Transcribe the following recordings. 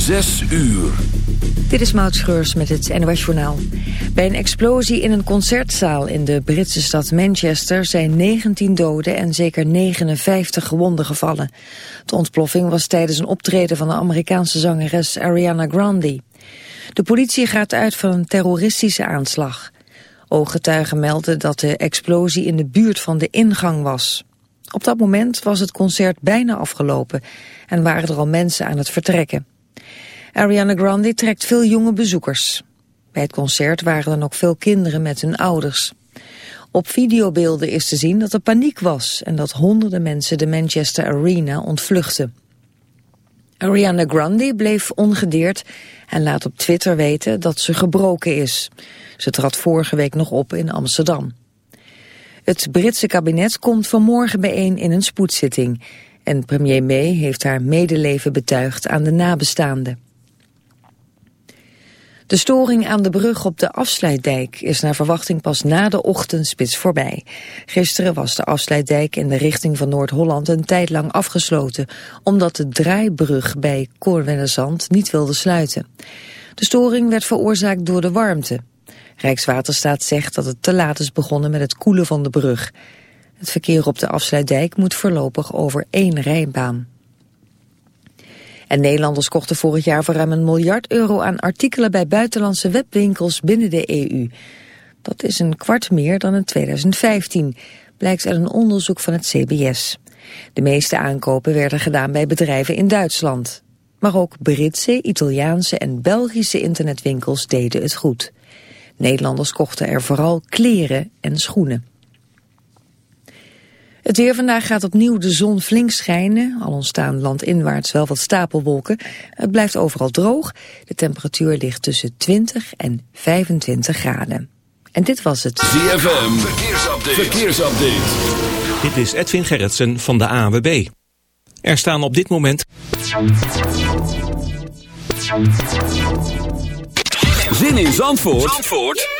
Zes uur. Dit is Maud Schreurs met het NOS Journaal. Bij een explosie in een concertzaal in de Britse stad Manchester... zijn 19 doden en zeker 59 gewonden gevallen. De ontploffing was tijdens een optreden van de Amerikaanse zangeres Ariana Grande. De politie gaat uit van een terroristische aanslag. Ooggetuigen melden dat de explosie in de buurt van de ingang was. Op dat moment was het concert bijna afgelopen en waren er al mensen aan het vertrekken. Ariana Grande trekt veel jonge bezoekers. Bij het concert waren er nog veel kinderen met hun ouders. Op videobeelden is te zien dat er paniek was en dat honderden mensen de Manchester Arena ontvluchten. Ariana Grande bleef ongedeerd en laat op Twitter weten dat ze gebroken is. Ze trad vorige week nog op in Amsterdam. Het Britse kabinet komt vanmorgen bijeen in een spoedzitting. En premier May heeft haar medeleven betuigd aan de nabestaanden. De storing aan de brug op de afsluitdijk is naar verwachting pas na de ochtendspits voorbij. Gisteren was de afsluitdijk in de richting van Noord-Holland een tijd lang afgesloten, omdat de draaibrug bij Koorwennezand niet wilde sluiten. De storing werd veroorzaakt door de warmte. Rijkswaterstaat zegt dat het te laat is begonnen met het koelen van de brug. Het verkeer op de afsluitdijk moet voorlopig over één rijbaan. En Nederlanders kochten vorig jaar voor ruim een miljard euro aan artikelen bij buitenlandse webwinkels binnen de EU. Dat is een kwart meer dan in 2015, blijkt uit een onderzoek van het CBS. De meeste aankopen werden gedaan bij bedrijven in Duitsland. Maar ook Britse, Italiaanse en Belgische internetwinkels deden het goed. Nederlanders kochten er vooral kleren en schoenen. Het weer vandaag gaat opnieuw de zon flink schijnen. Al ontstaan landinwaarts wel wat stapelwolken. Het blijft overal droog. De temperatuur ligt tussen 20 en 25 graden. En dit was het. ZFM, verkeersupdate. verkeersupdate. Dit is Edwin Gerritsen van de AWB. Er staan op dit moment... Zin in Zandvoort, Zandvoort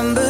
remember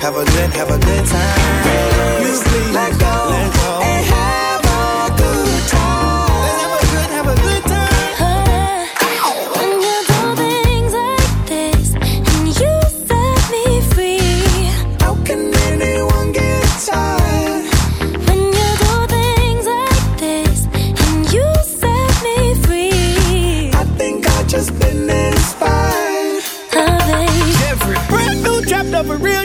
Have a good, have a good time. Raise, let go, let go, and have a good time. Let's have a good, have a good time. When you do things like this and you set me free. How can anyone get tired? When you do things like this and you set me free. I think I just been inspired. Oh, baby. Jeffrey. Brand new trapped up a real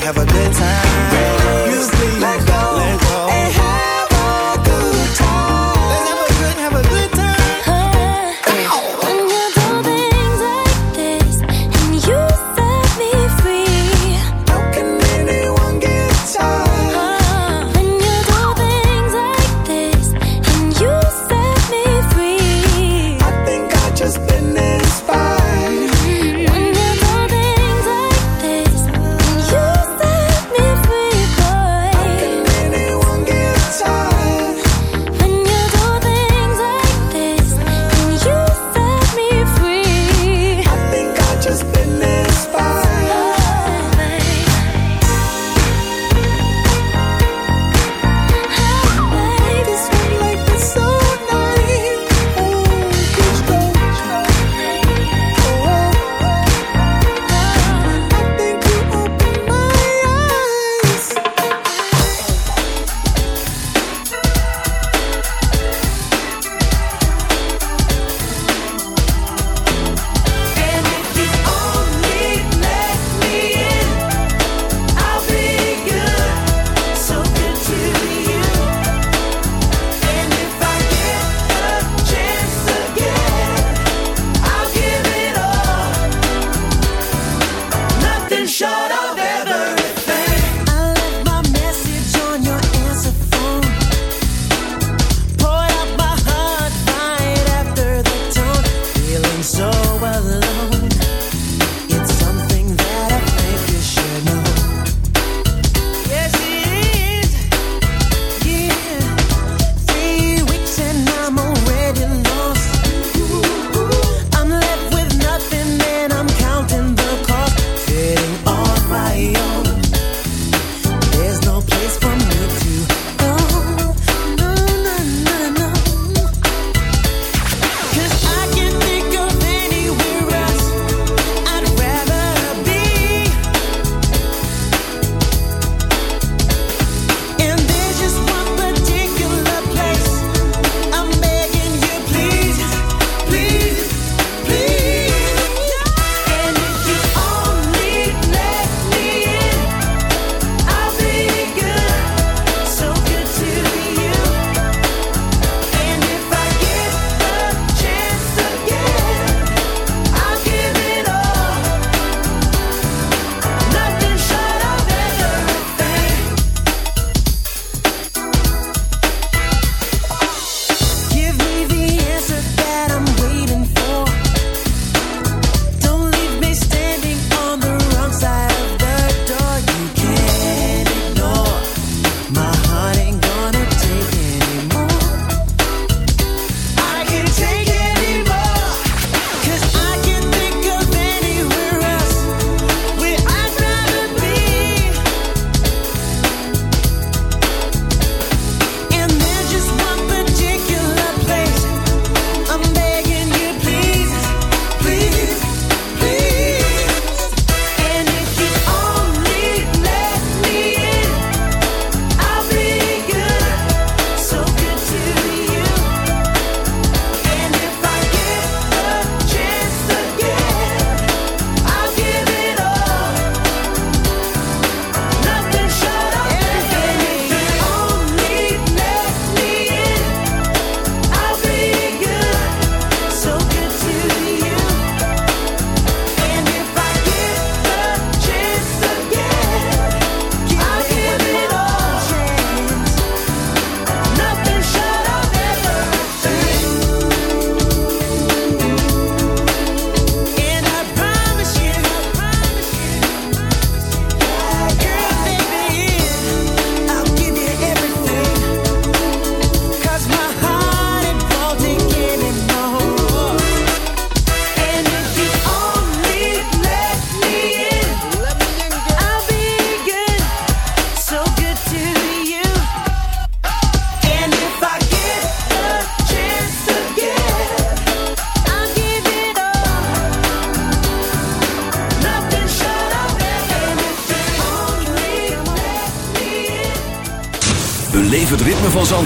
Have a good, have a heart ain't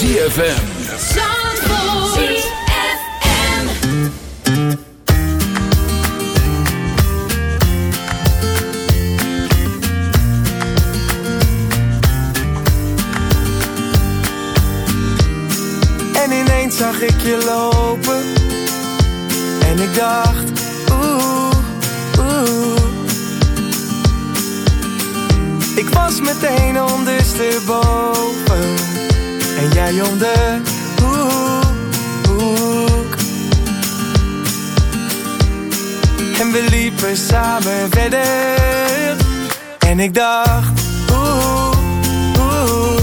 ZFM. En ineens zag ik je lopen. En ik dacht, oeh, oeh. Ik was meteen ondersteboven. De hoek. En we liepen samen verder. En ik dacht, oeh, oeh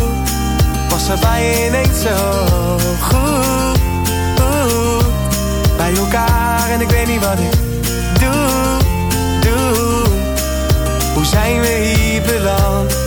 was er bij ineens zo goed. Oeh, bij elkaar en ik weet niet wat ik doe, doe. Hoe zijn we hier beland?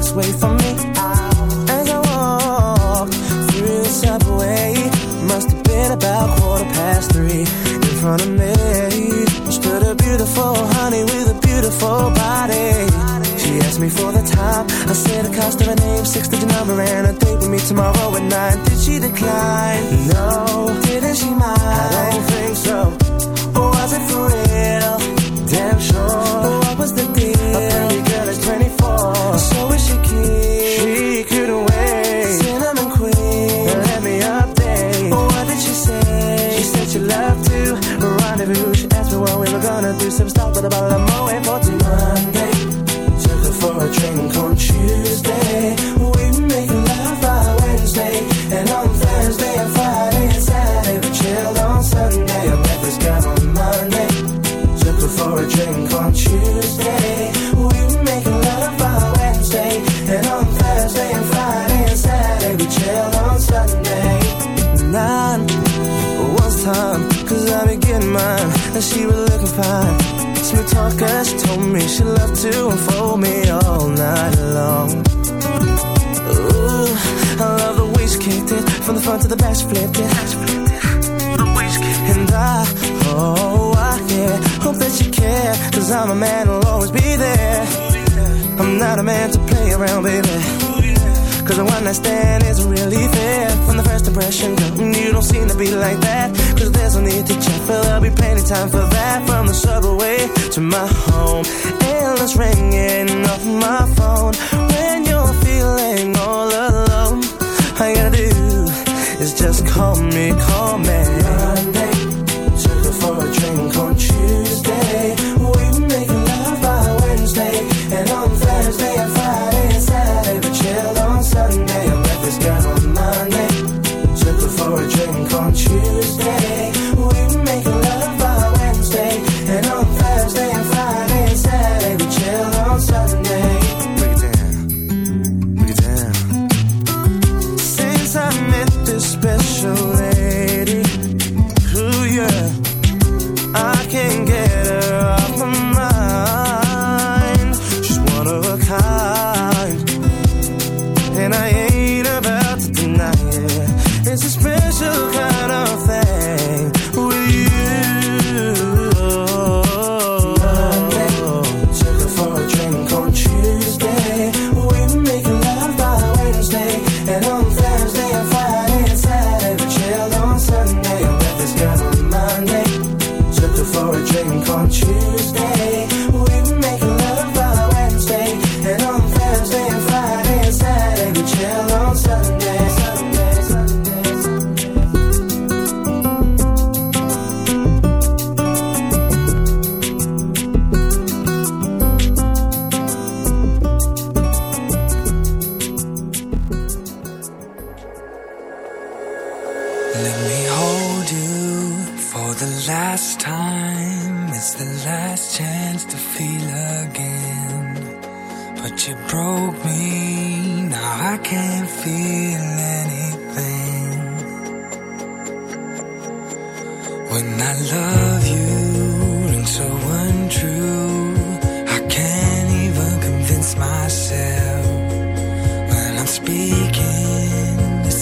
house, wait for me. As I walk through the subway Must have been about quarter past three. In front of me Stood a beautiful honey with a beautiful body. She asked me for the time I said the cost of her name, six-digit number And a date with me tomorrow at nine. Did she decline? No. Didn't she mind? I don't think so. Was it for real? Damn sure. some stuff, but about a of for to unfold me all night long. Ooh, I love the way she kicked it from the front to the back, she flipped it. And I, oh, I yeah, hope that you care, cause I'm a man who'll always be there. I'm not a man to play around, baby. Cause the one I stand isn't really fair. From the first impression, girl, you don't seem to be like that. Cause there's no need to check, but there'll be plenty time for that. From the subway to my home phone's ringing off my phone. When you're feeling all alone, all you gotta do is just call me, call me. Monday.